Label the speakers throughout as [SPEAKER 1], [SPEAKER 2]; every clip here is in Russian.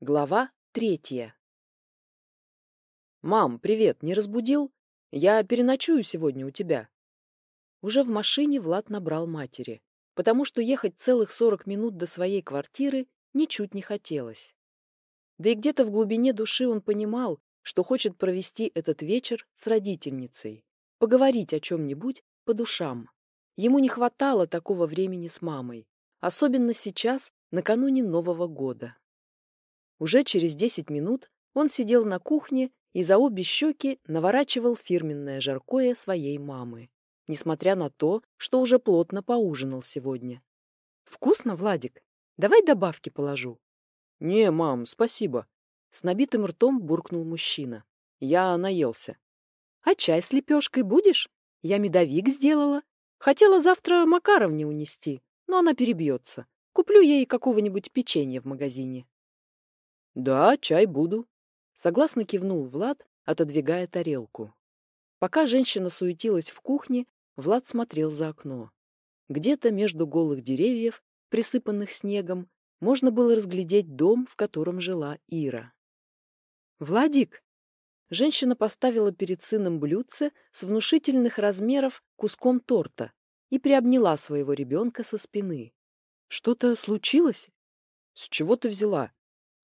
[SPEAKER 1] Глава третья. «Мам, привет, не разбудил? Я переночую сегодня у тебя». Уже в машине Влад набрал матери, потому что ехать целых сорок минут до своей квартиры ничуть не хотелось. Да и где-то в глубине души он понимал, что хочет провести этот вечер с родительницей, поговорить о чем-нибудь по душам. Ему не хватало такого времени с мамой, особенно сейчас, накануне Нового года. Уже через десять минут он сидел на кухне и за обе щеки наворачивал фирменное жаркое своей мамы, несмотря на то, что уже плотно поужинал сегодня. «Вкусно, Владик? Давай добавки положу».
[SPEAKER 2] «Не, мам, спасибо».
[SPEAKER 1] С набитым ртом буркнул мужчина. «Я наелся». «А чай с лепешкой будешь? Я медовик сделала. Хотела завтра Макаровне унести, но она перебьется. Куплю ей какого-нибудь печенья в магазине».
[SPEAKER 2] «Да, чай буду», —
[SPEAKER 1] согласно кивнул Влад, отодвигая тарелку. Пока женщина суетилась в кухне, Влад смотрел за окно. Где-то между голых деревьев, присыпанных снегом, можно было разглядеть дом, в котором жила Ира. «Владик!» Женщина поставила перед сыном блюдце с внушительных размеров куском торта и приобняла своего ребенка со спины. «Что-то случилось?»
[SPEAKER 2] «С чего ты взяла?»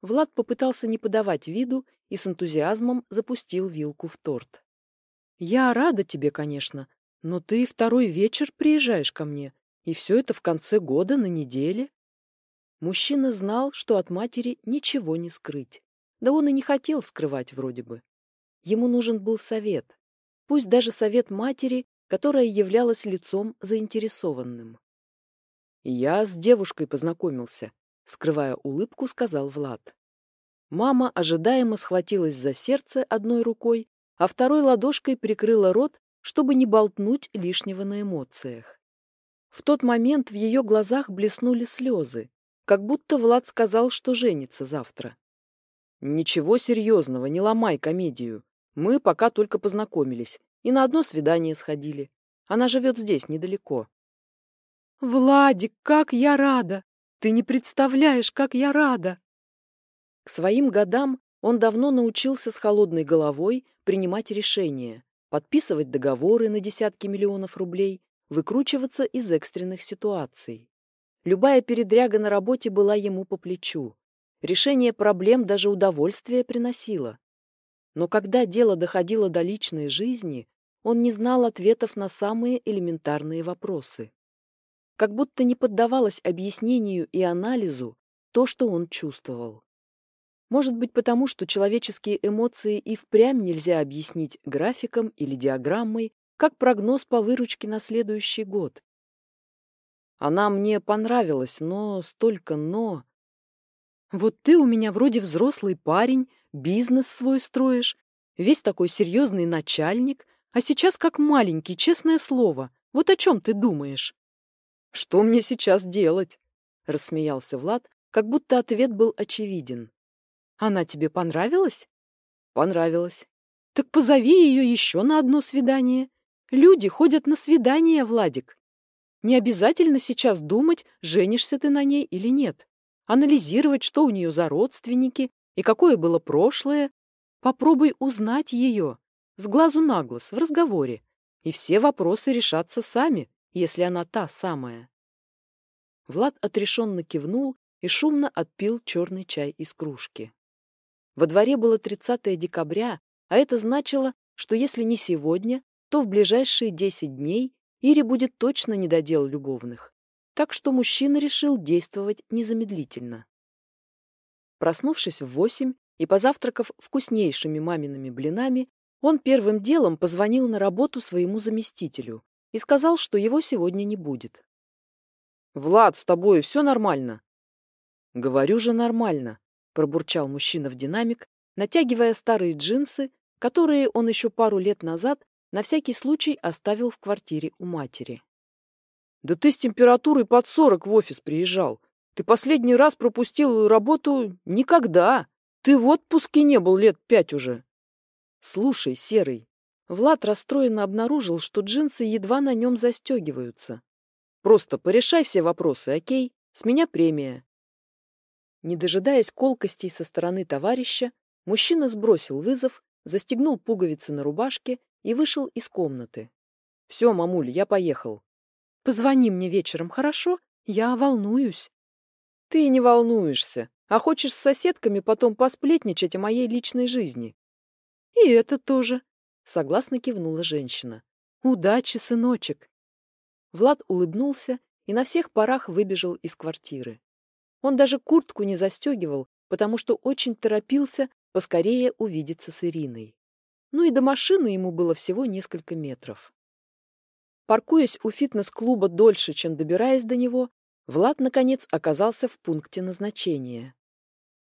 [SPEAKER 1] Влад попытался не подавать виду и с энтузиазмом запустил вилку в торт. «Я рада тебе, конечно, но ты второй вечер приезжаешь ко мне, и все это в конце года на неделе». Мужчина знал, что от матери ничего не скрыть. Да он и не хотел скрывать вроде бы. Ему нужен был совет, пусть даже совет матери, которая являлась лицом заинтересованным.
[SPEAKER 2] «Я с девушкой познакомился», скрывая улыбку, сказал Влад.
[SPEAKER 1] Мама ожидаемо схватилась за сердце одной рукой, а второй ладошкой прикрыла рот, чтобы не болтнуть лишнего на эмоциях. В тот момент в ее глазах блеснули слезы, как будто Влад сказал, что женится завтра.
[SPEAKER 2] «Ничего серьезного, не ломай комедию. Мы пока только познакомились и на одно свидание сходили. Она живет здесь, недалеко».
[SPEAKER 1] «Владик, как я рада! Ты не представляешь, как я рада!» К своим годам он давно научился с холодной головой принимать решения, подписывать договоры на десятки миллионов рублей, выкручиваться из экстренных ситуаций. Любая передряга на работе была ему по плечу. Решение проблем даже удовольствие приносило. Но когда дело доходило до личной жизни, он не знал ответов на самые элементарные вопросы как будто не поддавалось объяснению и анализу то, что он чувствовал. Может быть, потому что человеческие эмоции и впрямь нельзя объяснить графиком или диаграммой, как прогноз по выручке на следующий год. Она мне понравилась, но столько «но». Вот ты у меня вроде взрослый парень, бизнес свой строишь, весь такой серьезный начальник, а сейчас как маленький, честное слово. Вот о чем ты думаешь?
[SPEAKER 2] «Что мне сейчас делать?» — рассмеялся Влад, как будто ответ был очевиден.
[SPEAKER 1] «Она тебе понравилась?»
[SPEAKER 2] «Понравилась».
[SPEAKER 1] «Так позови ее еще на одно свидание. Люди ходят на свидания, Владик. Не обязательно сейчас думать, женишься ты на ней или нет. Анализировать, что у нее за родственники и какое было прошлое. Попробуй узнать ее, с глазу на глаз, в разговоре, и все вопросы решатся сами если она та самая. Влад отрешенно кивнул и шумно отпил черный чай из кружки. Во дворе было 30 декабря, а это значило, что если не сегодня, то в ближайшие 10 дней Ире будет точно недодел любовных. Так что мужчина решил действовать незамедлительно. Проснувшись в восемь и позавтракав вкуснейшими мамиными блинами, он первым делом позвонил на работу своему заместителю, и сказал, что его сегодня не будет.
[SPEAKER 2] «Влад, с тобой все нормально?»
[SPEAKER 1] «Говорю же нормально», — пробурчал мужчина в динамик, натягивая старые джинсы, которые он еще пару лет назад на всякий случай оставил в квартире у матери.
[SPEAKER 2] «Да ты с температурой под сорок в офис приезжал. Ты последний раз пропустил работу никогда. Ты в отпуске не был лет пять уже».
[SPEAKER 1] «Слушай, Серый, Влад расстроенно обнаружил, что джинсы едва на нем застегиваются. «Просто порешай все вопросы, окей? С меня премия». Не дожидаясь колкостей со стороны товарища, мужчина сбросил вызов, застегнул пуговицы на рубашке и вышел из комнаты. «Все, мамуль, я поехал».
[SPEAKER 2] «Позвони мне вечером, хорошо? Я волнуюсь».
[SPEAKER 1] «Ты не волнуешься, а хочешь с соседками потом посплетничать о моей личной жизни».
[SPEAKER 2] «И это тоже», — согласно кивнула женщина. «Удачи, сыночек».
[SPEAKER 1] Влад улыбнулся и на всех парах выбежал из квартиры. Он даже куртку не застегивал, потому что очень торопился поскорее увидеться с Ириной. Ну и до машины ему было всего несколько метров. Паркуясь у фитнес-клуба дольше, чем добираясь до него, Влад, наконец, оказался в пункте назначения.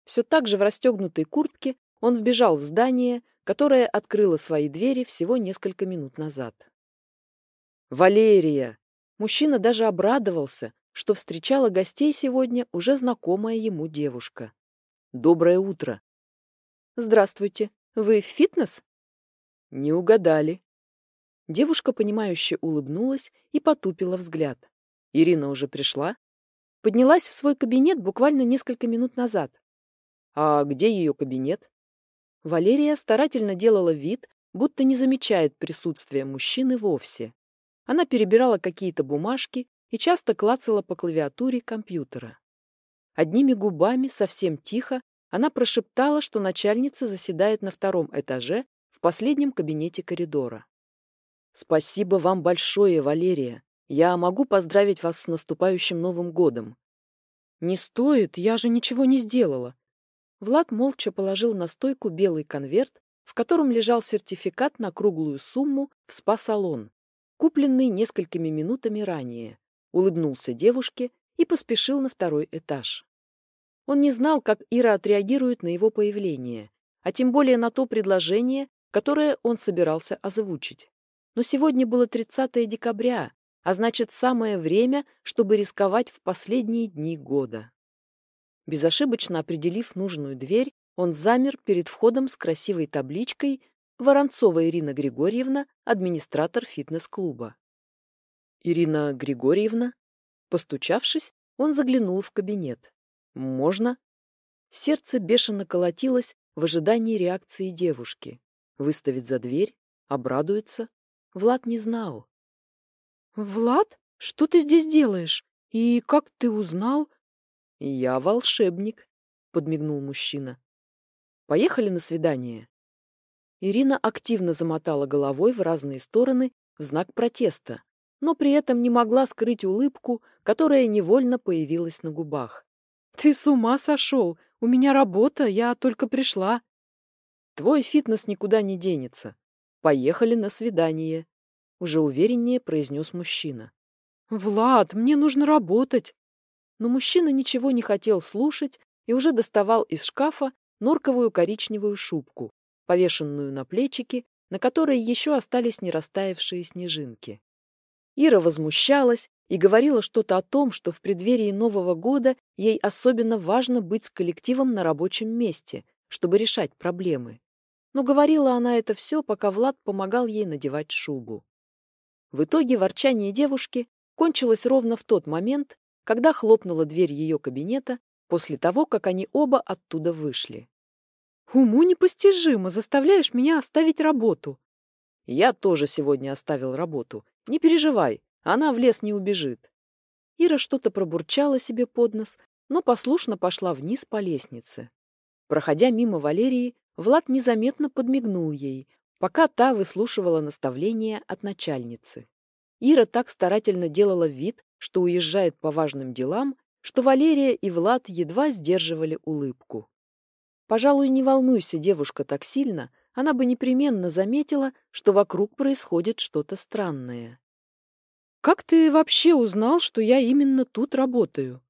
[SPEAKER 1] Все так же в расстегнутой куртке он вбежал в здание, которое открыло свои двери всего несколько минут назад. «Валерия!» Мужчина даже обрадовался, что встречала гостей сегодня уже знакомая ему девушка. «Доброе утро!»
[SPEAKER 2] «Здравствуйте. Вы в фитнес?»
[SPEAKER 1] Не угадали. Девушка, понимающе улыбнулась и потупила взгляд. Ирина уже пришла?
[SPEAKER 2] Поднялась в свой кабинет буквально несколько минут назад.
[SPEAKER 1] А где ее кабинет?
[SPEAKER 2] Валерия старательно делала вид, будто не замечает присутствия мужчины вовсе. Она перебирала какие-то бумажки и часто клацала по клавиатуре компьютера. Одними губами, совсем тихо, она прошептала, что начальница заседает на втором этаже в последнем кабинете коридора.
[SPEAKER 1] «Спасибо вам большое, Валерия. Я могу поздравить вас с наступающим Новым годом».
[SPEAKER 2] «Не стоит, я же ничего не сделала». Влад молча положил на стойку белый конверт, в котором лежал сертификат на круглую сумму в спа-салон, купленный несколькими минутами ранее, улыбнулся девушке и поспешил на второй этаж. Он не знал, как Ира отреагирует на его появление, а тем более на то предложение, которое он собирался озвучить. Но сегодня было 30 декабря, а значит, самое время, чтобы рисковать в последние дни года. Безошибочно определив нужную дверь, он замер перед входом с красивой табличкой «Воронцова Ирина Григорьевна, администратор фитнес-клуба». «Ирина Григорьевна?» Постучавшись, он заглянул в кабинет. «Можно?» Сердце бешено колотилось в ожидании реакции девушки. Выставит за дверь? Обрадуется? Влад не знал. «Влад, что ты здесь делаешь? И как ты узнал?»
[SPEAKER 1] «Я волшебник», — подмигнул мужчина. «Поехали на свидание». Ирина активно замотала головой в разные стороны в знак протеста, но при этом не могла скрыть улыбку, которая невольно появилась на губах.
[SPEAKER 2] «Ты с ума сошел! У меня работа, я только пришла!»
[SPEAKER 1] Твой фитнес никуда не денется. Поехали на свидание. Уже увереннее произнес мужчина.
[SPEAKER 2] Влад, мне нужно работать.
[SPEAKER 1] Но мужчина ничего не хотел слушать и уже доставал из шкафа норковую коричневую шубку, повешенную на плечики, на которой еще остались не растаявшие снежинки. Ира возмущалась и говорила что-то о том, что в преддверии Нового года ей особенно важно быть с коллективом на рабочем месте, чтобы решать проблемы но говорила она это все, пока Влад помогал ей надевать шубу. В итоге ворчание девушки кончилось ровно в тот момент, когда хлопнула дверь ее кабинета после того, как они оба оттуда вышли.
[SPEAKER 2] «Уму непостижимо, заставляешь меня оставить работу».
[SPEAKER 1] «Я тоже сегодня оставил работу. Не переживай, она в лес не убежит». Ира что-то пробурчала себе под нос, но послушно пошла вниз по лестнице. Проходя мимо Валерии, Влад незаметно подмигнул ей, пока та выслушивала наставления от начальницы. Ира так старательно делала вид, что уезжает по важным делам, что Валерия и Влад едва сдерживали улыбку. Пожалуй, не волнуйся, девушка, так сильно, она бы непременно заметила, что вокруг происходит что-то странное.
[SPEAKER 2] «Как ты вообще узнал, что я именно тут работаю?»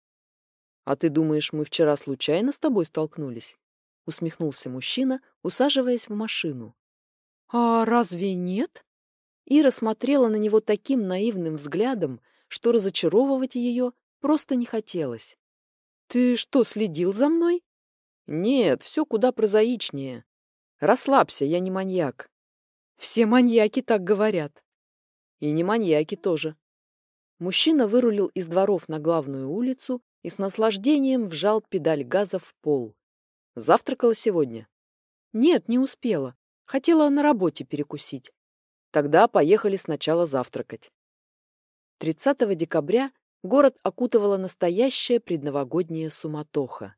[SPEAKER 1] «А ты думаешь, мы вчера случайно с тобой столкнулись?» — усмехнулся мужчина, усаживаясь в машину.
[SPEAKER 2] «А разве нет?»
[SPEAKER 1] Ира смотрела на него таким наивным взглядом, что разочаровывать ее просто не хотелось.
[SPEAKER 2] «Ты что, следил за мной?»
[SPEAKER 1] «Нет, все куда прозаичнее. Расслабься, я не маньяк».
[SPEAKER 2] «Все маньяки так говорят».
[SPEAKER 1] «И не маньяки тоже». Мужчина вырулил из дворов на главную улицу и с наслаждением вжал педаль газа в пол. Завтракала сегодня?
[SPEAKER 2] Нет, не успела. Хотела на работе перекусить.
[SPEAKER 1] Тогда поехали сначала завтракать. 30 декабря город окутывала настоящая предновогодняя суматоха.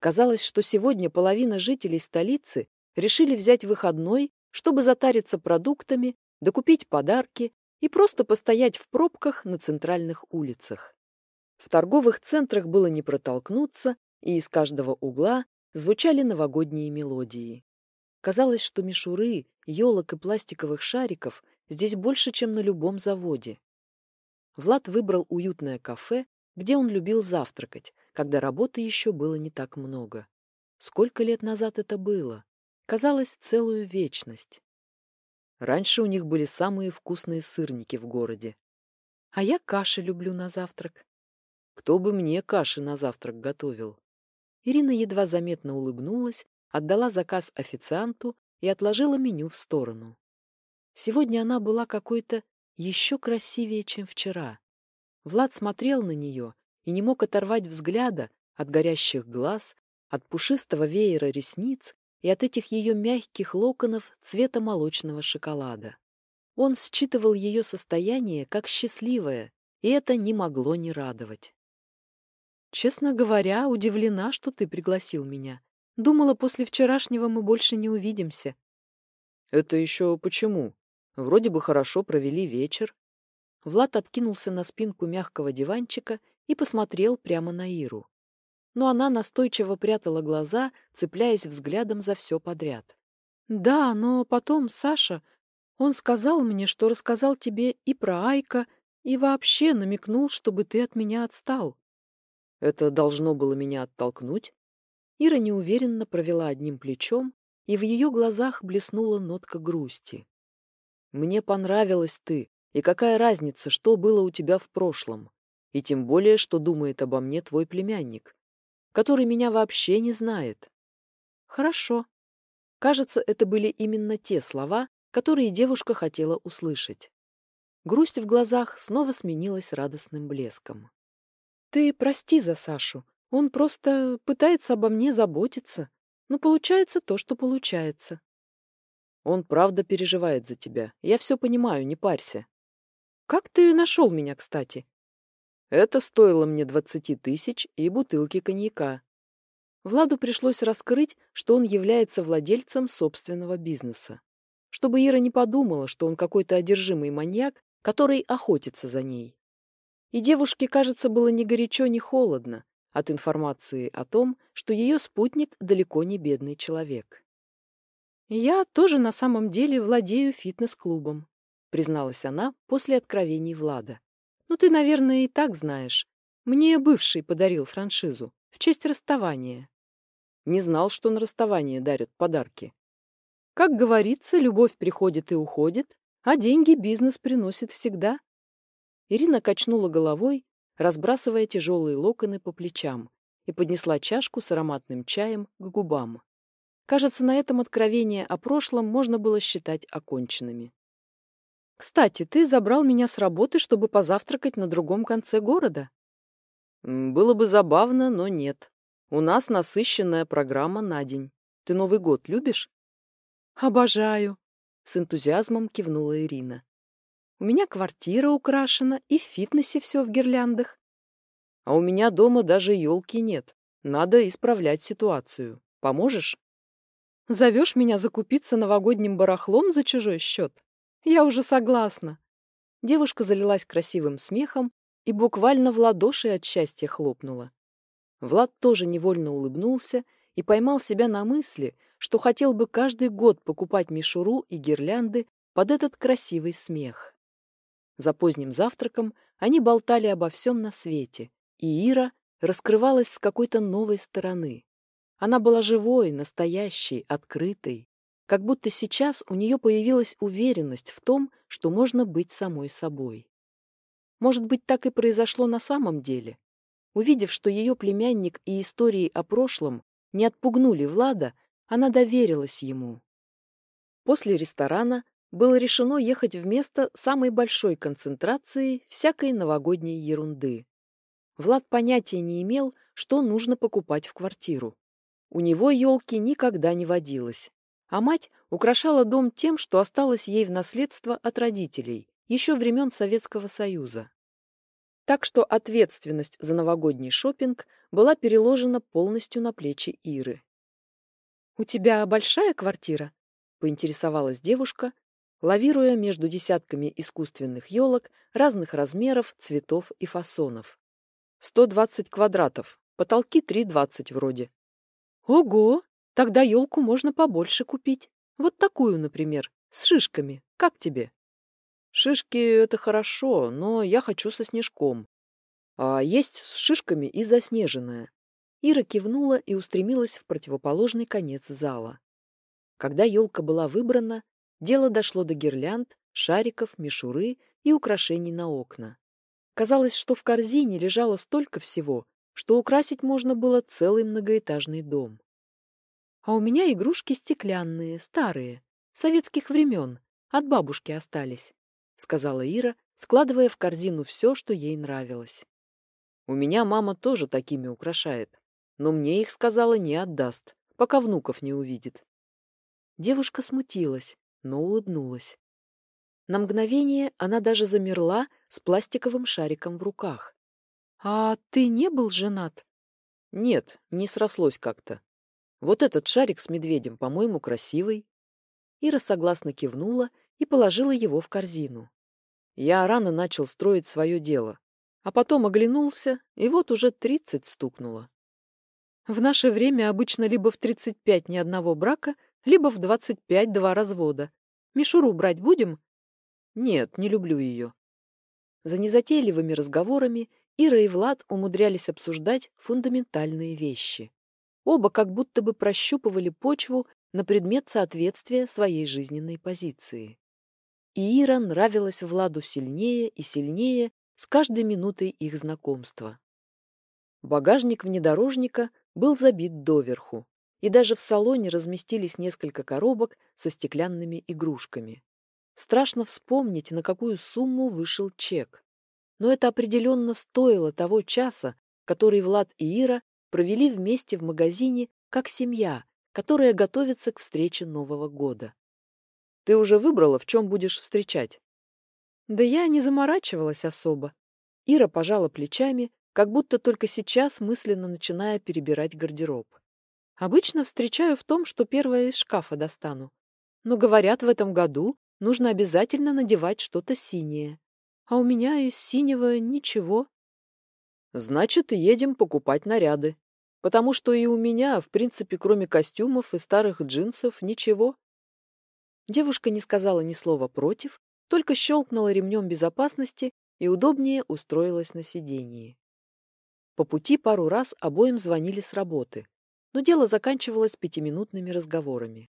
[SPEAKER 1] Казалось, что сегодня половина жителей столицы решили взять выходной, чтобы затариться продуктами, докупить подарки и просто постоять в пробках на центральных улицах. В торговых центрах было не протолкнуться, и из каждого угла звучали новогодние мелодии. Казалось, что мишуры, елок и пластиковых шариков здесь больше, чем на любом заводе. Влад выбрал уютное кафе, где он любил завтракать, когда работы еще было не так много. Сколько лет назад это было? Казалось, целую вечность. Раньше у них были самые вкусные сырники в городе.
[SPEAKER 2] А я каши люблю на завтрак.
[SPEAKER 1] Кто бы мне каши на завтрак готовил?
[SPEAKER 2] Ирина едва заметно улыбнулась, отдала заказ официанту и отложила меню в сторону. Сегодня она была какой-то еще красивее, чем вчера. Влад смотрел на нее и не мог оторвать взгляда от горящих глаз, от пушистого веера ресниц и от этих ее мягких локонов цвета молочного шоколада. Он считывал ее состояние как счастливое, и это не могло не радовать. «Честно говоря, удивлена, что ты пригласил меня. Думала, после вчерашнего мы больше не увидимся».
[SPEAKER 1] «Это еще почему? Вроде бы хорошо провели вечер».
[SPEAKER 2] Влад откинулся на спинку мягкого диванчика и посмотрел прямо на Иру. Но она настойчиво прятала глаза, цепляясь взглядом за все подряд. «Да, но потом, Саша, он сказал мне, что рассказал тебе и про Айка, и вообще намекнул, чтобы ты от меня отстал».
[SPEAKER 1] «Это должно было меня оттолкнуть?»
[SPEAKER 2] Ира неуверенно провела одним плечом, и в ее глазах блеснула нотка грусти.
[SPEAKER 1] «Мне понравилась ты, и какая разница, что было у тебя в прошлом? И тем более, что думает обо мне твой племянник, который меня вообще не знает».
[SPEAKER 2] «Хорошо».
[SPEAKER 1] Кажется, это были именно те слова, которые девушка хотела услышать. Грусть в глазах снова сменилась радостным блеском.
[SPEAKER 2] «Ты прости за Сашу. Он просто пытается обо мне заботиться. Но получается то, что получается.
[SPEAKER 1] Он правда переживает за тебя. Я все понимаю, не парься.
[SPEAKER 2] Как ты нашел меня, кстати?
[SPEAKER 1] Это стоило мне двадцати тысяч и бутылки коньяка.
[SPEAKER 2] Владу пришлось раскрыть, что он является владельцем собственного бизнеса. Чтобы Ира не подумала, что он какой-то одержимый маньяк, который охотится за ней. И девушке, кажется, было ни горячо, ни холодно от информации о том, что ее спутник далеко не бедный человек. «Я тоже на самом деле владею фитнес-клубом», призналась она после откровений Влада. «Ну, ты, наверное, и так знаешь. Мне бывший подарил франшизу в честь расставания».
[SPEAKER 1] Не знал, что на расставание дарят подарки.
[SPEAKER 2] Как говорится, любовь приходит и уходит, а деньги бизнес приносит всегда. Ирина качнула головой, разбрасывая тяжелые локоны по плечам, и поднесла чашку с ароматным чаем к губам. Кажется, на этом откровение о прошлом можно было считать оконченными. «Кстати, ты забрал меня с работы, чтобы позавтракать на другом конце города?»
[SPEAKER 1] «Было бы забавно, но нет. У нас насыщенная программа на день. Ты Новый год любишь?»
[SPEAKER 2] «Обожаю!» — с энтузиазмом кивнула Ирина. «У меня квартира украшена, и в фитнесе все в гирляндах.
[SPEAKER 1] А у меня дома даже елки нет. Надо исправлять ситуацию. Поможешь?»
[SPEAKER 2] «Зовешь меня закупиться новогодним барахлом за чужой счет? Я уже согласна». Девушка залилась красивым смехом и буквально в ладоши от счастья хлопнула.
[SPEAKER 1] Влад тоже невольно улыбнулся и поймал себя на мысли, что хотел бы каждый год покупать мишуру и гирлянды под этот красивый смех. За поздним завтраком они болтали обо всем на свете, и Ира раскрывалась с какой-то новой стороны. Она была живой, настоящей, открытой, как будто сейчас у нее появилась уверенность в том, что можно быть самой собой. Может быть, так и произошло на самом деле. Увидев, что ее племянник и истории о прошлом не отпугнули Влада, она доверилась ему. После ресторана было решено ехать в место самой большой концентрации всякой новогодней ерунды Влад понятия не имел, что нужно покупать в квартиру. У него елки никогда не водилось, а мать украшала дом тем, что осталось ей в наследство от родителей, еще времен Советского Союза. Так что ответственность за новогодний шопинг была переложена полностью на плечи Иры. «У тебя большая квартира?» — поинтересовалась девушка, лавируя между десятками искусственных елок разных размеров, цветов и фасонов. «Сто двадцать квадратов, потолки три двадцать вроде». «Ого! Тогда елку можно побольше купить. Вот такую, например, с шишками. Как тебе?» Шишки — это хорошо, но я хочу со снежком. А есть с шишками и заснеженная. Ира кивнула и устремилась в противоположный конец зала. Когда елка была выбрана, дело дошло до гирлянд, шариков, мишуры и украшений на окна. Казалось, что в корзине лежало столько всего, что украсить можно было целый многоэтажный дом. А у меня игрушки стеклянные, старые, советских времен, от бабушки остались. — сказала Ира, складывая в корзину все, что ей нравилось. «У меня мама тоже такими украшает, но мне их, сказала, не отдаст, пока внуков не увидит». Девушка смутилась, но улыбнулась. На мгновение она даже замерла с пластиковым шариком в руках. «А ты не был женат?» «Нет, не срослось как-то. Вот этот шарик с медведем, по-моему, красивый». Ира согласно кивнула и положила его в корзину. Я рано начал строить свое дело, а потом оглянулся, и вот уже тридцать стукнуло. В наше время обычно либо в тридцать пять ни одного брака, либо в двадцать пять два развода. Мишуру брать будем? Нет, не люблю ее. За незатейливыми разговорами Ира и Влад умудрялись обсуждать фундаментальные вещи. Оба как будто бы прощупывали почву на предмет соответствия своей жизненной позиции. И Ира нравилась Владу сильнее и сильнее с каждой минутой их знакомства. Багажник внедорожника был забит доверху, и даже в салоне разместились несколько коробок со стеклянными игрушками. Страшно вспомнить, на какую сумму вышел чек. Но это определенно стоило того часа, который Влад и Ира провели вместе в магазине как семья, которая готовится к встрече Нового года. Ты уже выбрала, в чем будешь встречать? Да я не заморачивалась особо. Ира пожала плечами, как будто только сейчас мысленно начиная перебирать гардероб. Обычно встречаю в том, что первое из шкафа достану. Но, говорят, в этом году нужно обязательно надевать что-то синее. А у меня из синего ничего. Значит, едем покупать наряды. Потому что и у меня, в принципе, кроме костюмов и старых джинсов, ничего. Девушка не сказала ни слова против, только щелкнула ремнем безопасности и удобнее устроилась на сидении. По пути пару раз обоим звонили с работы, но дело заканчивалось пятиминутными разговорами.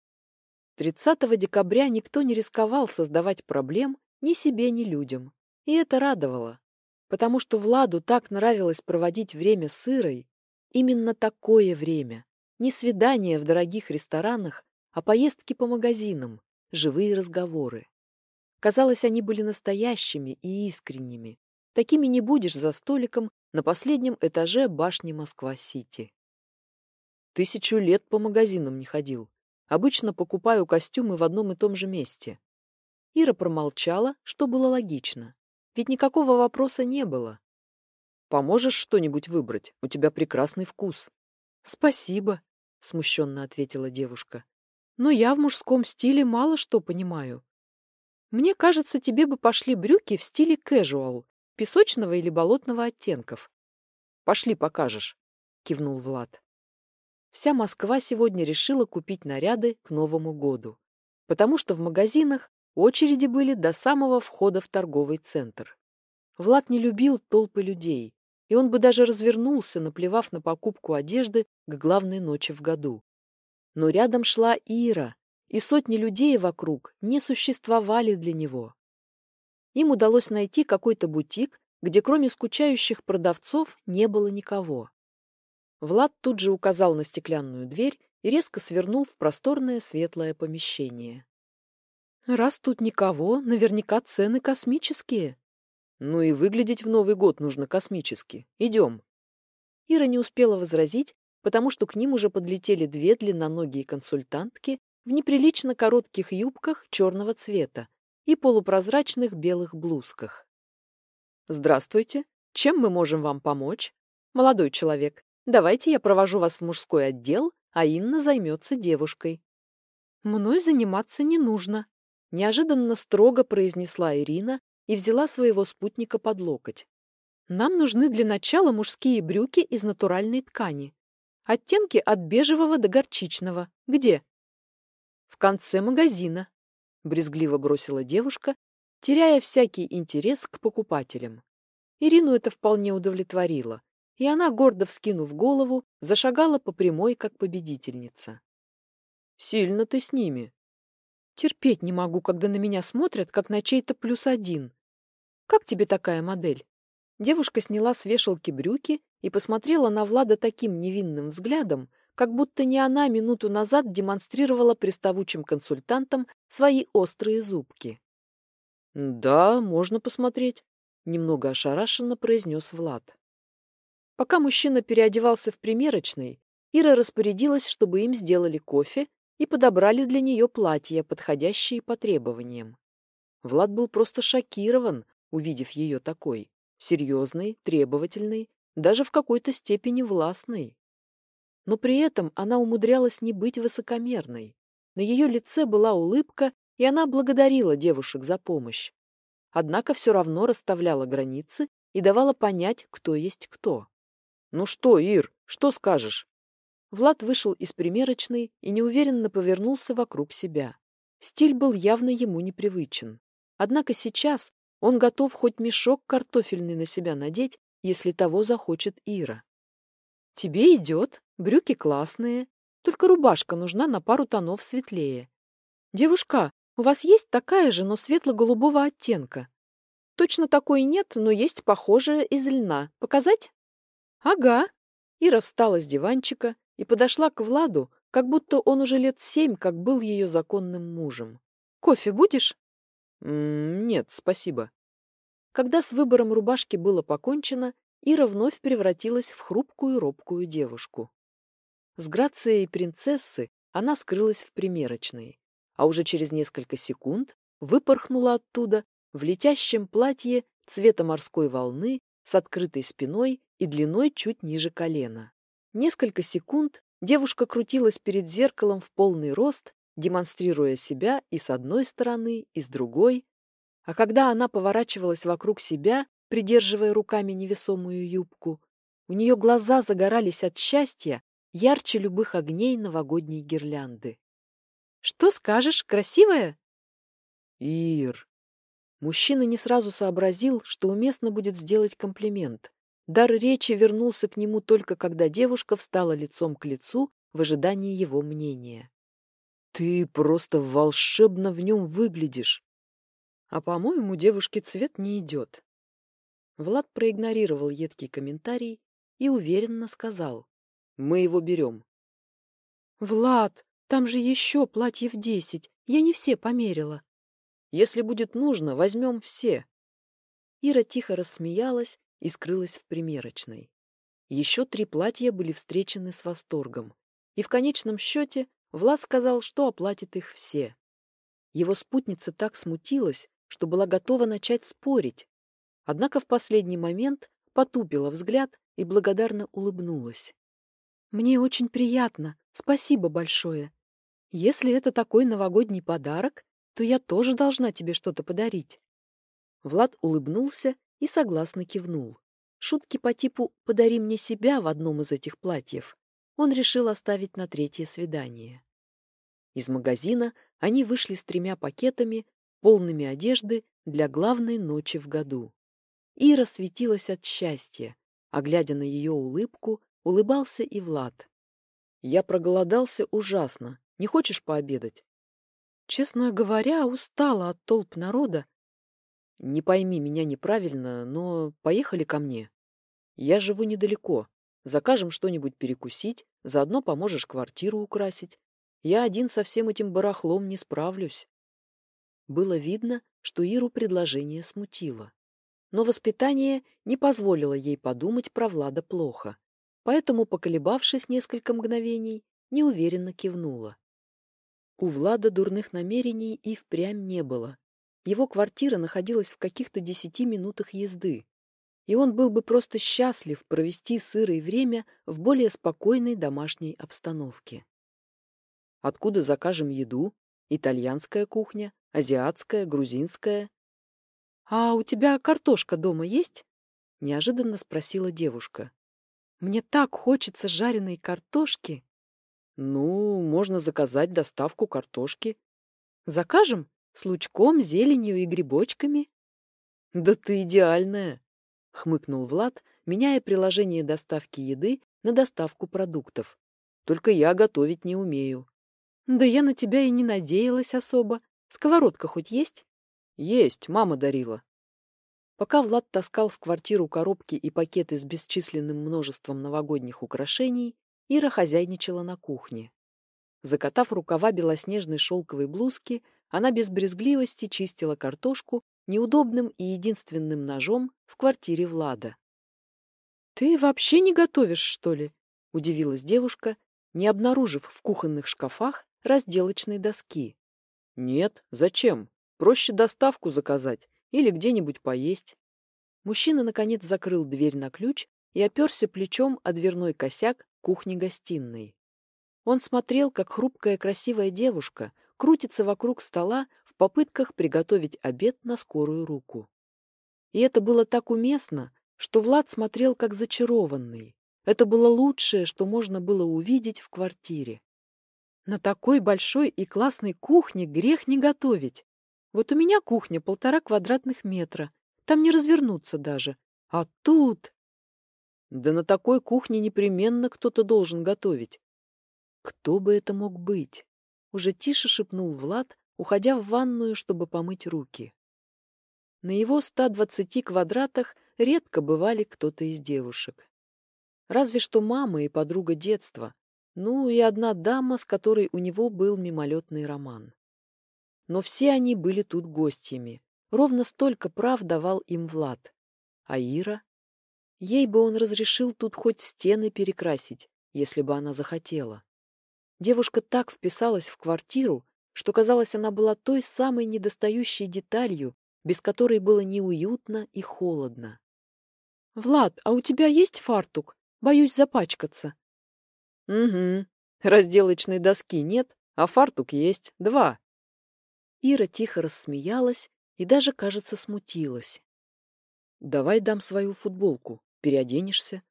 [SPEAKER 1] 30 декабря никто не рисковал создавать проблем ни себе, ни людям, и это радовало, потому что Владу так нравилось проводить время с Ирой, именно такое время, не свидания в дорогих ресторанах, а поездки по магазинам, живые разговоры. Казалось, они были настоящими и искренними. Такими не будешь за столиком на последнем этаже башни Москва-Сити. Тысячу лет по магазинам не ходил. Обычно покупаю костюмы в одном и том же месте. Ира промолчала, что было логично. Ведь никакого вопроса не было. «Поможешь что-нибудь выбрать? У тебя прекрасный вкус». «Спасибо», — смущенно ответила девушка но я в мужском стиле мало что понимаю. Мне кажется, тебе бы пошли брюки в стиле casual, песочного или болотного оттенков. Пошли, покажешь, кивнул Влад. Вся Москва сегодня решила купить наряды к Новому году, потому что в магазинах очереди были до самого входа в торговый центр. Влад не любил толпы людей, и он бы даже развернулся, наплевав на покупку одежды к главной ночи в году. Но рядом шла Ира, и сотни людей вокруг не существовали для него. Им удалось найти какой-то бутик, где кроме скучающих продавцов не было никого. Влад тут же указал на стеклянную дверь и резко свернул в просторное светлое помещение. «Раз тут никого, наверняка цены космические». Ну и выглядеть в Новый год нужно космически. Идем.
[SPEAKER 2] Ира не успела возразить, потому что к ним уже подлетели две длинноногие консультантки в неприлично коротких юбках черного цвета и полупрозрачных белых блузках. «Здравствуйте. Чем мы можем вам помочь? Молодой человек, давайте я провожу вас в мужской отдел, а Инна займется девушкой». «Мной заниматься не нужно», — неожиданно строго произнесла Ирина и взяла своего спутника под локоть. «Нам нужны для начала мужские брюки из натуральной ткани. Оттенки от бежевого до горчичного. Где?» «В конце магазина», — брезгливо бросила девушка, теряя всякий интерес к покупателям. Ирину это вполне удовлетворило, и она, гордо вскинув голову, зашагала по прямой, как победительница.
[SPEAKER 1] «Сильно ты с ними».
[SPEAKER 2] «Терпеть не могу, когда на меня смотрят, как на чей-то плюс один. Как тебе такая модель?» Девушка сняла с вешалки брюки и посмотрела на Влада таким невинным взглядом, как будто не она минуту назад демонстрировала приставучим консультантам свои острые зубки.
[SPEAKER 1] «Да, можно посмотреть», — немного ошарашенно произнес Влад.
[SPEAKER 2] Пока мужчина переодевался в примерочной, Ира распорядилась, чтобы им сделали кофе и подобрали для нее платья, подходящие по требованиям. Влад был просто шокирован, увидев ее такой, серьезной, требовательной, даже в какой-то степени властной но при этом она умудрялась не быть высокомерной. На ее лице была улыбка, и она благодарила девушек за помощь. Однако все равно расставляла границы и давала понять, кто есть кто.
[SPEAKER 1] «Ну что, Ир, что скажешь?»
[SPEAKER 2] Влад вышел из примерочной и неуверенно повернулся вокруг себя. Стиль был явно ему непривычен. Однако сейчас он готов хоть мешок картофельный на себя надеть, если того захочет Ира. «Тебе идет», Брюки классные, только рубашка нужна на пару тонов светлее. Девушка, у вас есть такая же, но светло-голубого оттенка? Точно такой нет, но есть похожая из льна. Показать? Ага. Ира встала с диванчика и подошла к Владу, как будто он уже лет семь, как был ее законным мужем. Кофе будешь?
[SPEAKER 1] нет, спасибо.
[SPEAKER 2] Когда с выбором рубашки было покончено, Ира вновь превратилась в хрупкую робкую девушку. С грацией принцессы она скрылась в примерочной, а уже через несколько секунд выпорхнула оттуда в летящем платье цвета морской волны с открытой спиной и длиной чуть ниже колена. Несколько секунд девушка крутилась перед зеркалом в полный рост, демонстрируя себя и с одной стороны, и с другой, а когда она поворачивалась вокруг себя, придерживая руками невесомую юбку, у нее глаза загорались от счастья, ярче любых огней новогодней гирлянды. «Что скажешь, красивая?»
[SPEAKER 1] «Ир!»
[SPEAKER 2] Мужчина не сразу сообразил, что уместно будет сделать комплимент. Дар речи вернулся к нему только когда девушка встала лицом к лицу в ожидании его мнения.
[SPEAKER 1] «Ты просто волшебно в нем выглядишь!»
[SPEAKER 2] «А, по-моему, девушке цвет не идет». Влад проигнорировал едкий комментарий и уверенно сказал.
[SPEAKER 1] Мы его берем.
[SPEAKER 2] Влад, там же еще платьев десять. Я не все померила.
[SPEAKER 1] Если будет нужно, возьмем все.
[SPEAKER 2] Ира тихо рассмеялась и скрылась в примерочной. Еще три платья были встречены с восторгом. И в конечном счете Влад сказал, что оплатит их все. Его спутница так смутилась, что была готова начать спорить. Однако в последний момент потупила взгляд и благодарно улыбнулась. Мне очень приятно. Спасибо большое. Если это такой новогодний подарок, то я тоже должна тебе что-то подарить. Влад улыбнулся и согласно кивнул. Шутки по типу «подари мне себя» в одном из этих платьев он решил оставить на третье свидание. Из магазина они вышли с тремя пакетами, полными одежды для главной ночи в году. Ира светилась от счастья, а глядя на ее улыбку, Улыбался и Влад.
[SPEAKER 1] «Я проголодался ужасно. Не хочешь пообедать?»
[SPEAKER 2] «Честно говоря, устала от толп народа».
[SPEAKER 1] «Не пойми меня неправильно, но поехали ко мне. Я живу недалеко. Закажем что-нибудь перекусить, заодно поможешь квартиру украсить. Я один со всем этим барахлом не справлюсь».
[SPEAKER 2] Было видно, что Иру предложение смутило.
[SPEAKER 1] но воспитание не позволило ей подумать про Влада плохо, поэтому, поколебавшись несколько мгновений, неуверенно кивнула. У Влада дурных намерений и впрямь не было. Его квартира находилась в каких-то десяти минутах езды, и он был бы просто счастлив провести сырое время в более спокойной домашней обстановке. Откуда закажем еду? Итальянская кухня, азиатская, грузинская? А у тебя картошка дома есть? Неожиданно спросила девушка. Мне так хочется жареной картошки. Ну, можно заказать доставку картошки. Закажем? С лучком, зеленью и грибочками? Да ты идеальная, хмыкнул Влад, меняя приложение доставки еды на доставку продуктов. Только я готовить не умею. Да я на тебя и не надеялась особо. Сковородка хоть есть? Есть, мама дарила. Пока Влад таскал в квартиру коробки и пакеты с бесчисленным множеством новогодних украшений, Ира хозяйничала на кухне. Закатав рукава белоснежной шелковой блузки, она без брезгливости чистила картошку неудобным и единственным ножом в квартире Влада. «Ты вообще не готовишь, что ли?» — удивилась девушка, не обнаружив в кухонных шкафах разделочной доски. Нет, зачем? Проще доставку заказать или где-нибудь поесть. Мужчина, наконец, закрыл дверь на ключ и оперся плечом о дверной косяк кухни-гостиной. Он смотрел, как хрупкая красивая девушка крутится вокруг стола в попытках приготовить обед на скорую руку. И это было так уместно, что Влад смотрел как зачарованный. Это было лучшее, что можно было увидеть в квартире. На такой большой и классной кухне грех не готовить. Вот у меня кухня полтора квадратных метра. Там не развернуться даже. А тут... Да на такой кухне непременно кто-то должен готовить. Кто бы это мог быть? Уже тише шепнул Влад, уходя в ванную, чтобы помыть руки. На его 120 квадратах редко бывали кто-то из девушек. Разве что мама и подруга детства, ну и одна дама, с которой у него был мимолетный роман. Но все они были тут гостями. Ровно столько прав давал им Влад. А Ира? Ей бы он разрешил тут хоть стены перекрасить, если бы она захотела. Девушка так вписалась в квартиру, что, казалось, она была той самой недостающей деталью, без которой было неуютно и холодно. «Влад, а у тебя есть фартук? Боюсь запачкаться», Угу. Разделочной доски нет, а фартук есть. Два. Ира тихо рассмеялась и даже, кажется, смутилась. Давай дам свою футболку. Переоденешься.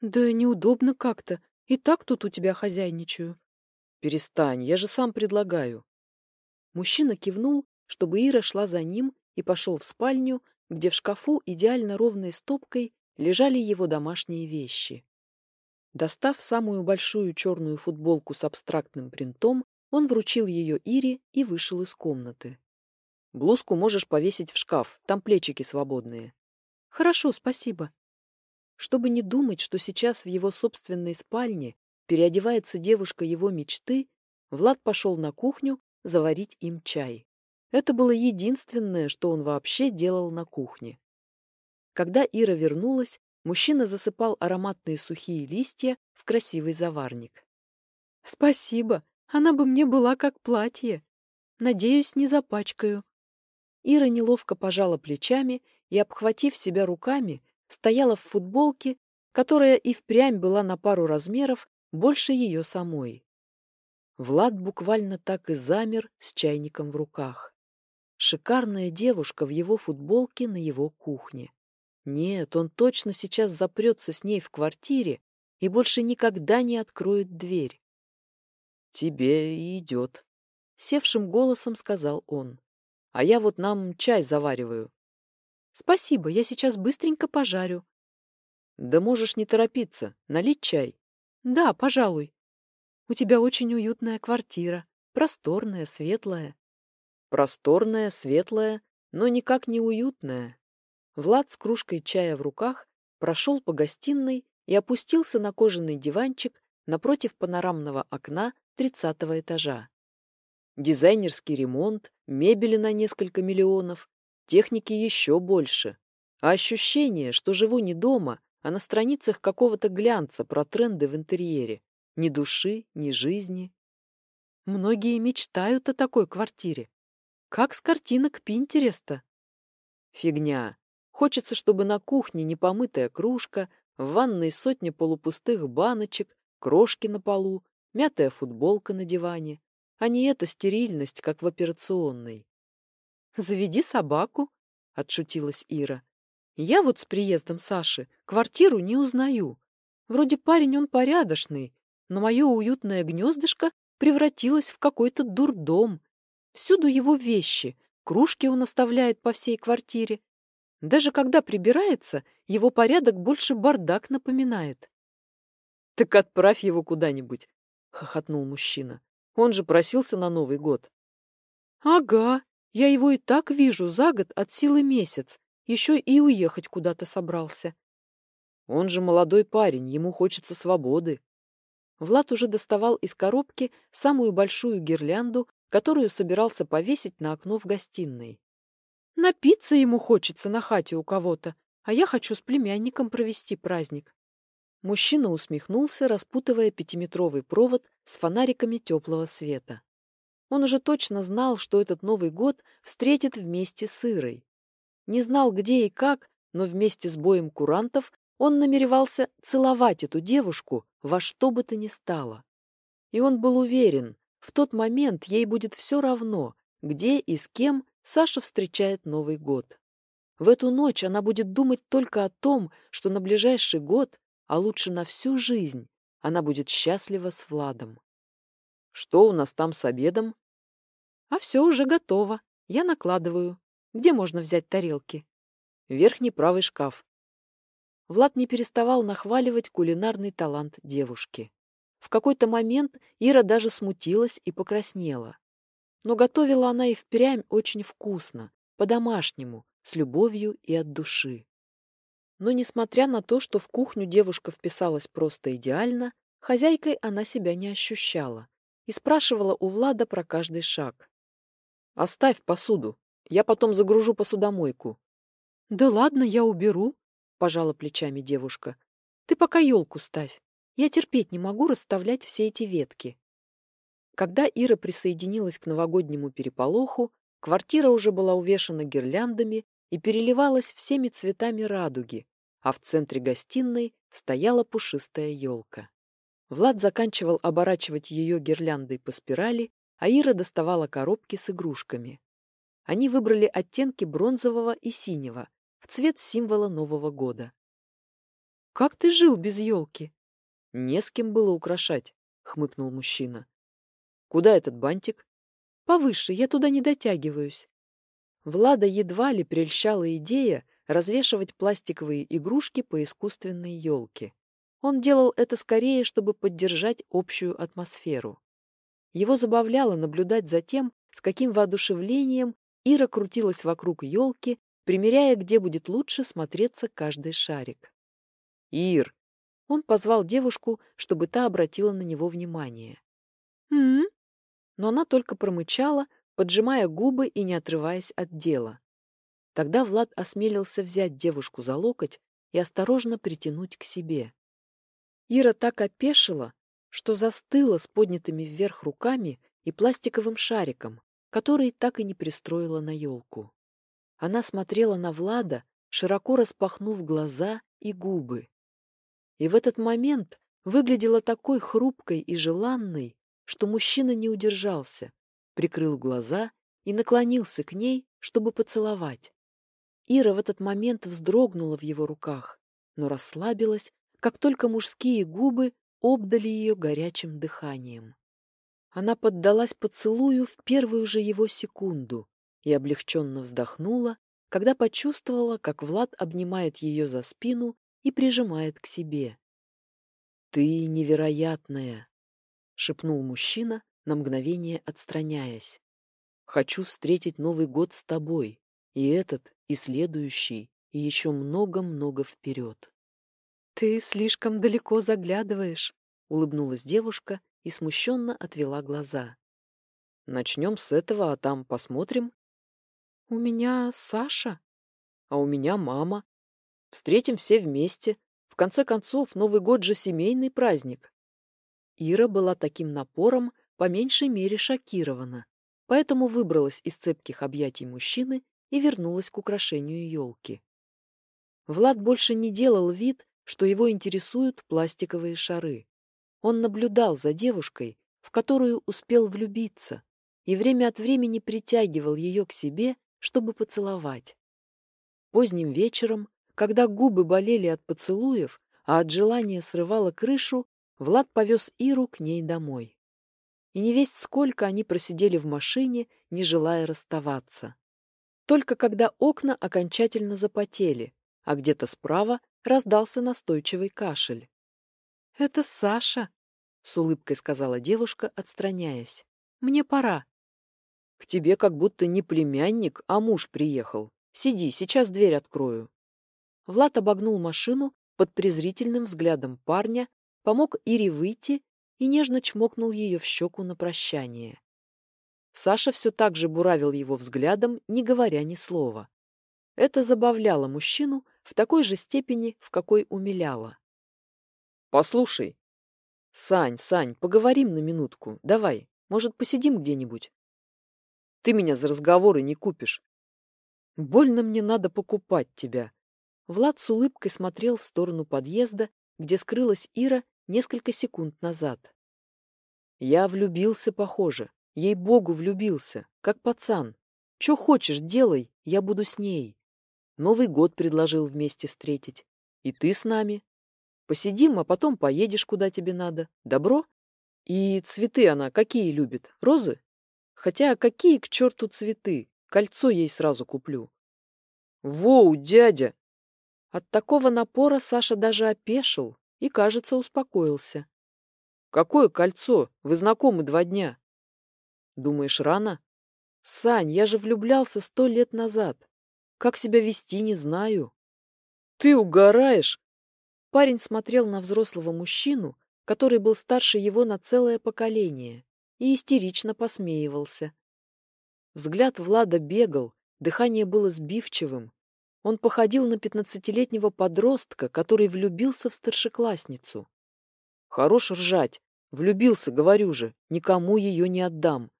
[SPEAKER 1] Да неудобно как-то. И так тут у тебя хозяйничаю. Перестань, я же сам предлагаю. Мужчина кивнул, чтобы Ира шла за ним и пошел в спальню, где в шкафу идеально ровной стопкой лежали его домашние вещи. Достав самую большую черную футболку с абстрактным принтом, он вручил ее Ире и вышел из комнаты. «Блузку можешь повесить в шкаф, там плечики свободные». «Хорошо, спасибо». Чтобы не думать, что сейчас в его собственной спальне переодевается девушка его мечты, Влад пошел на кухню заварить им чай. Это было единственное, что он вообще делал на кухне. Когда Ира вернулась, Мужчина засыпал ароматные сухие листья в красивый заварник. «Спасибо, она бы мне была как платье. Надеюсь, не запачкаю». Ира неловко пожала плечами и, обхватив себя руками, стояла в футболке, которая и впрямь была на пару размеров больше ее самой. Влад буквально так и замер с чайником в руках. Шикарная девушка в его футболке на его кухне. Нет, он точно сейчас запрется с ней в квартире и больше никогда не откроет дверь. «Тебе идет», — севшим голосом сказал он. «А я вот нам чай завариваю». «Спасибо, я сейчас быстренько пожарю». «Да можешь не торопиться. Налить чай?» «Да, пожалуй. У тебя очень уютная квартира, просторная, светлая». «Просторная, светлая, но никак не уютная», Влад с кружкой чая в руках прошел по гостиной и опустился на кожаный диванчик напротив панорамного окна тридцатого этажа. Дизайнерский ремонт, мебели на несколько миллионов, техники еще больше. а ощущение, что живу не дома, а на страницах какого-то глянца про тренды в интерьере. Ни души, ни жизни.
[SPEAKER 2] Многие мечтают о такой квартире. Как с картинок Пинтереста.
[SPEAKER 1] Фигня. Хочется, чтобы на кухне непомытая кружка, в ванной сотни полупустых баночек, крошки на полу, мятая футболка на диване, а не эта стерильность, как в операционной.
[SPEAKER 2] «Заведи собаку», — отшутилась Ира. «Я вот с приездом Саши квартиру не узнаю. Вроде парень он порядочный, но мое уютное гнездышко превратилось в какой-то дурдом. Всюду его вещи, кружки он оставляет по всей квартире, даже когда прибирается, его порядок больше бардак напоминает.
[SPEAKER 1] — Так отправь его куда-нибудь, — хохотнул мужчина. — Он же просился на Новый год.
[SPEAKER 2] — Ага, я его и так вижу за год от силы месяц. Еще и уехать куда-то собрался.
[SPEAKER 1] Он же молодой парень, ему хочется свободы.
[SPEAKER 2] Влад уже доставал из коробки самую большую гирлянду, которую собирался повесить на окно в гостиной. Напиться ему хочется на хате у кого-то, а я хочу с племянником провести праздник. Мужчина усмехнулся, распутывая пятиметровый провод с фонариками теплого света. Он уже точно знал, что этот Новый год встретит вместе с Ирой. Не знал, где и как, но вместе с боем курантов он намеревался целовать эту девушку во что бы то ни стало. И он был уверен, в тот момент ей будет все равно, где и с кем Саша встречает Новый год. В эту ночь она будет думать только о том, что на ближайший год, а лучше на всю жизнь, она будет счастлива с Владом.
[SPEAKER 1] Что у нас там с обедом?
[SPEAKER 2] А все уже готово. Я накладываю. Где можно взять тарелки?
[SPEAKER 1] Верхний правый шкаф.
[SPEAKER 2] Влад не переставал нахваливать кулинарный талант девушки. В какой-то момент Ира даже смутилась и покраснела. Но готовила она и впрямь очень вкусно, по-домашнему, с любовью и от души. Но, несмотря на то, что в кухню девушка вписалась просто идеально, хозяйкой она себя не ощущала и спрашивала у Влада про каждый шаг.
[SPEAKER 1] «Оставь посуду, я потом загружу посудомойку».
[SPEAKER 2] «Да ладно, я уберу», — пожала плечами девушка. «Ты пока елку ставь. Я терпеть не могу расставлять все эти ветки». Когда Ира присоединилась к новогоднему переполоху, квартира уже была увешана гирляндами и переливалась всеми цветами радуги, а в центре гостиной стояла пушистая елка. Влад заканчивал оборачивать ее гирляндой по спирали, а Ира доставала коробки с игрушками. Они выбрали оттенки бронзового и синего в цвет символа Нового года. «Как ты жил без елки?»
[SPEAKER 1] «Не с кем было украшать», — хмыкнул мужчина. Куда этот бантик?
[SPEAKER 2] Повыше, я туда не дотягиваюсь. Влада едва ли прельщала идея развешивать пластиковые игрушки по искусственной елке. Он делал это скорее, чтобы поддержать общую атмосферу. Его забавляло наблюдать за тем, с каким воодушевлением Ира крутилась вокруг елки, примеряя, где будет лучше смотреться каждый шарик.
[SPEAKER 1] «Ир!»
[SPEAKER 2] Он позвал девушку, чтобы та обратила на него внимание.
[SPEAKER 1] «М?», -м
[SPEAKER 2] но она только промычала, поджимая губы и не отрываясь от дела. Тогда Влад осмелился взять девушку за локоть и осторожно притянуть к себе. Ира так опешила, что застыла с поднятыми вверх руками и пластиковым шариком, который так и не пристроила на елку. Она смотрела на Влада, широко распахнув глаза и губы. И в этот момент выглядела такой хрупкой и желанной, что мужчина не удержался, прикрыл глаза и наклонился к ней, чтобы поцеловать. Ира в этот момент вздрогнула в его руках, но расслабилась, как только мужские губы обдали ее горячим дыханием. Она поддалась поцелую в первую же его секунду и облегченно вздохнула, когда почувствовала, как Влад обнимает ее за спину и прижимает к себе. «Ты невероятная!» шепнул мужчина, на мгновение отстраняясь. Хочу встретить Новый год с тобой, и этот, и следующий, и еще много-много вперед. Ты слишком далеко заглядываешь, улыбнулась девушка и смущенно отвела глаза.
[SPEAKER 1] Начнем с этого, а там посмотрим.
[SPEAKER 2] У меня Саша,
[SPEAKER 1] а у меня мама, Встретим все вместе. В конце концов, Новый год же семейный праздник.
[SPEAKER 2] Ира была таким напором по меньшей мере шокирована, поэтому выбралась из цепких объятий мужчины и вернулась к украшению елки. Влад больше не делал вид, что его интересуют пластиковые шары. Он наблюдал за девушкой, в которую успел влюбиться, и время от времени притягивал ее к себе, чтобы поцеловать. Поздним вечером, когда губы болели от поцелуев, а от желания срывало крышу, Влад повез Иру к ней домой. И не весть сколько они просидели в машине, не желая расставаться. Только когда окна окончательно запотели, а где-то справа раздался настойчивый кашель. «Это Саша», — с улыбкой сказала девушка, отстраняясь. «Мне пора».
[SPEAKER 1] «К тебе как будто не племянник, а муж приехал. Сиди, сейчас дверь открою».
[SPEAKER 2] Влад обогнул машину под презрительным взглядом парня, помог Ире выйти и нежно чмокнул ее в щеку на прощание. Саша все так же буравил его взглядом, не говоря ни слова. Это забавляло мужчину в такой же степени, в какой умиляло.
[SPEAKER 1] «Послушай. Сань, Сань, поговорим на минутку. Давай, может, посидим где-нибудь? Ты меня за разговоры не купишь. Больно мне надо покупать тебя».
[SPEAKER 2] Влад с улыбкой смотрел в сторону подъезда, где скрылась Ира несколько секунд назад.
[SPEAKER 1] «Я влюбился, похоже. Ей-богу, влюбился. Как пацан. Че хочешь, делай, я буду с ней. Новый год предложил вместе встретить. И ты с нами. Посидим, а потом поедешь, куда тебе надо. Добро? И цветы она какие любит? Розы? Хотя какие к черту цветы? Кольцо ей сразу куплю. Воу, дядя!
[SPEAKER 2] От такого напора Саша даже опешил и, кажется, успокоился.
[SPEAKER 1] Какое кольцо? Вы знакомы два дня. Думаешь, рано?
[SPEAKER 2] Сань, я же влюблялся сто лет назад. Как себя вести, не знаю.
[SPEAKER 1] Ты угораешь?
[SPEAKER 2] Парень смотрел на взрослого мужчину, который был старше его на целое поколение, и истерично посмеивался. Взгляд Влада бегал, дыхание было сбивчивым. Он походил на пятнадцатилетнего подростка, который влюбился в старшеклассницу.
[SPEAKER 1] Хорош ржать. Влюбился, говорю же, никому ее не отдам.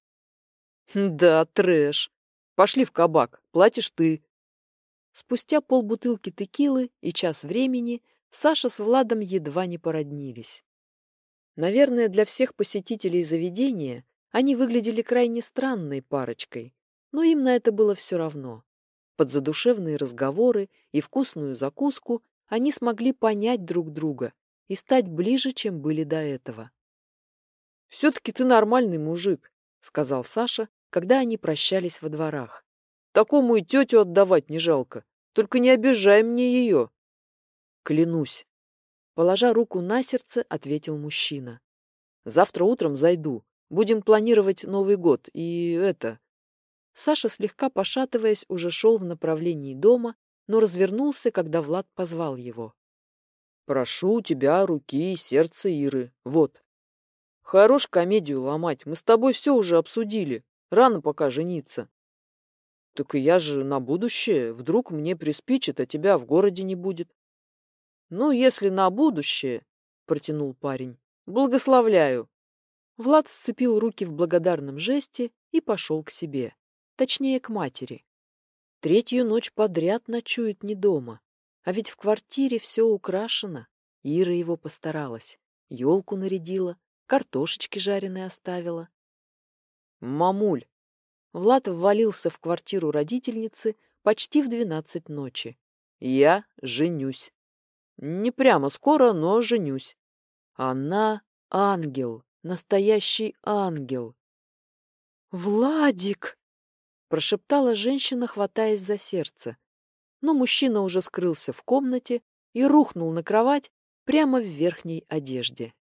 [SPEAKER 1] Да, трэш. Пошли в кабак, платишь ты.
[SPEAKER 2] Спустя полбутылки текилы и час времени Саша с Владом едва не породнились. Наверное, для всех посетителей заведения они выглядели крайне странной парочкой, но им на это было все равно. Под задушевные разговоры и вкусную закуску они смогли понять друг друга и стать ближе, чем были до этого.
[SPEAKER 1] «Все-таки ты нормальный мужик», — сказал Саша, когда они прощались во дворах. Такому и тетю отдавать не жалко. Только не обижай мне ее. Клянусь. Положа руку на сердце, ответил мужчина. Завтра утром зайду. Будем планировать Новый год. И это...
[SPEAKER 2] Саша, слегка пошатываясь, уже шел в направлении дома, но развернулся, когда Влад позвал его.
[SPEAKER 1] «Прошу тебя руки и сердце Иры. Вот». «Хорош комедию ломать. Мы с тобой все уже обсудили. Рано пока жениться. Так и я же на будущее. Вдруг мне приспичит, а тебя в городе не будет. Ну, если на будущее, протянул парень, благословляю.
[SPEAKER 2] Влад сцепил руки в благодарном жесте и пошел к себе. Точнее, к матери. Третью ночь подряд ночует не дома. А ведь в квартире все украшено. Ира его постаралась. Елку нарядила, картошечки жареные оставила.
[SPEAKER 1] «Мамуль,
[SPEAKER 2] Влад ввалился в квартиру родительницы почти в двенадцать ночи.
[SPEAKER 1] «Я женюсь. Не прямо скоро, но женюсь.
[SPEAKER 2] Она ангел, настоящий ангел».
[SPEAKER 1] «Владик!» — прошептала женщина, хватаясь за сердце. Но мужчина уже скрылся в комнате и рухнул на кровать прямо в верхней одежде.